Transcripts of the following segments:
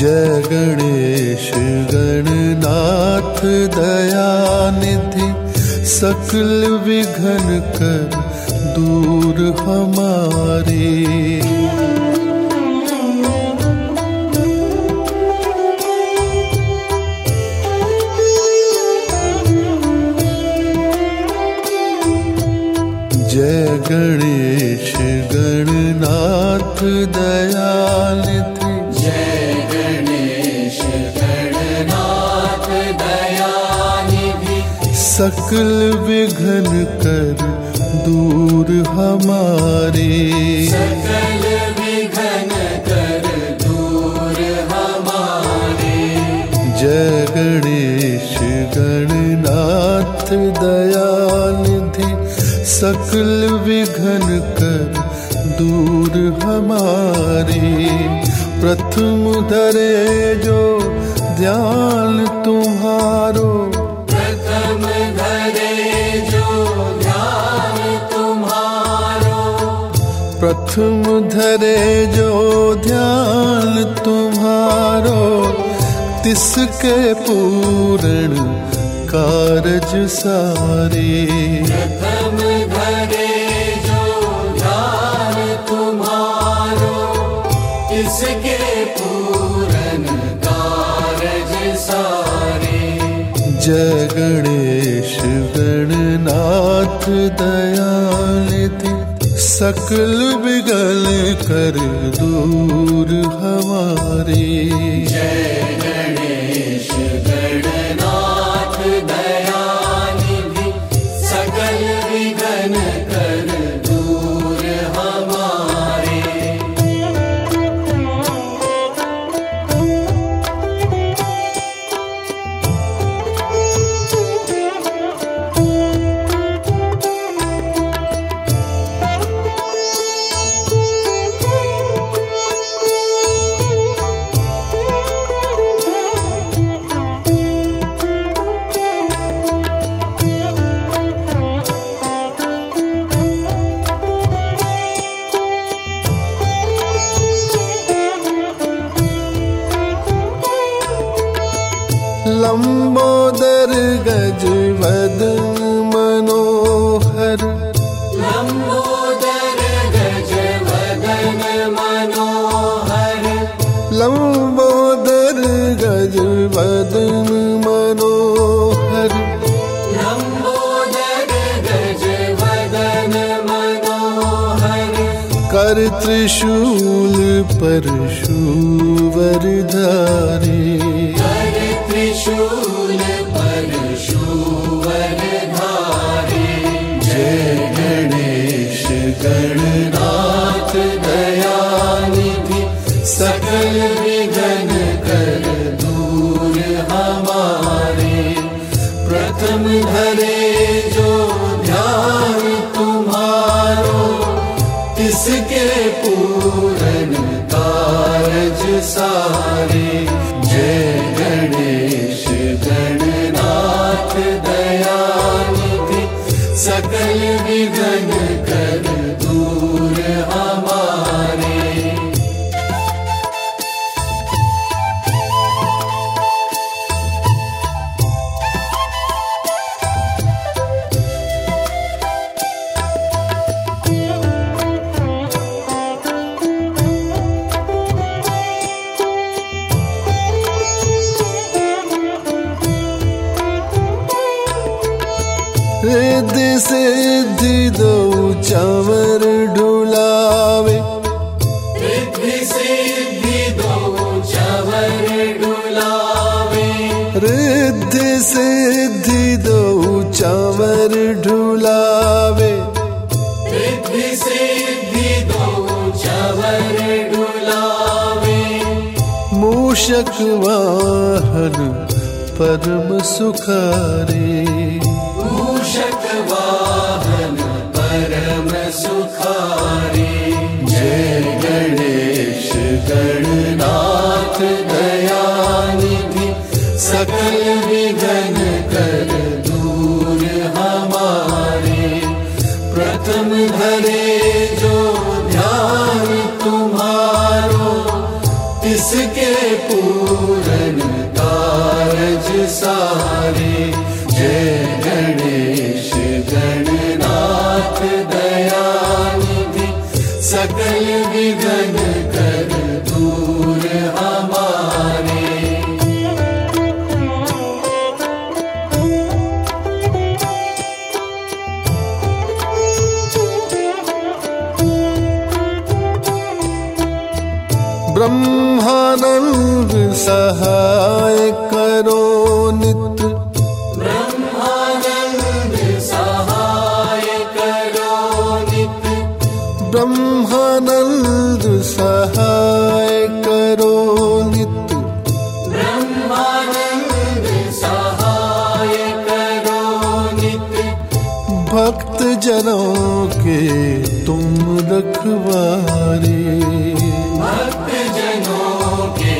जय गणेश गणनाथ दयानिधि सकल विघन कर दूर हमारे। जय गणेश गणनाथ दयानिधि सकल विघन कर दूर हमारे। सकल विघन कर दूर हमारे। जय गणेश गणनाथ दयानिधि सकल विघन कर दूर हमारे। प्रथम धरे जो ध्यान तुम्हारो प्रथम धरे जो ध्यान तुम्हारो तिसके पूर्ण कारज सारे। प्रथम धरे जो ध्यान तुम्हारो इसके पूरन कारज सारे। जय गणेश गणनाथ दयानिधि सकल बिगल कर दूर हमारे। जय गणेश कर त्रिशूल परशुवर धारे कर त्रिशूल परशुवर धारे जय गणेश गणनाथ दयानिधि सकल विघन कर दूर हमारे। प्रथम धरे सिद्धि दो चवर ढुलावे रिद्धि सिद्धि दो चवर डुलावे। रिद्धि सिद्धि दो चवर ढुलावे रिद्धि सिद्धि दो चवर डुलावे। मूषक वाहन परम सुखारे। सुखारे। जय गणेश गणनाथ दयानिधि। सकल विघन कर दूर हमारे। प्रथम धरे सकल विघ्न कर दूर हमारे। ब्रह्मानंद सहाय जनों के तुम रखवारे। भक्त जनों के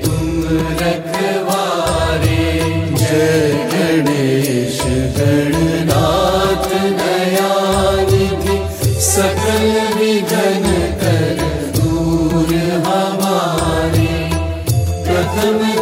तुम रखवारे। जय गणेश, गणनाथ, दयानिधि, सकल विघ्न कर दूर हमारे। प्रथम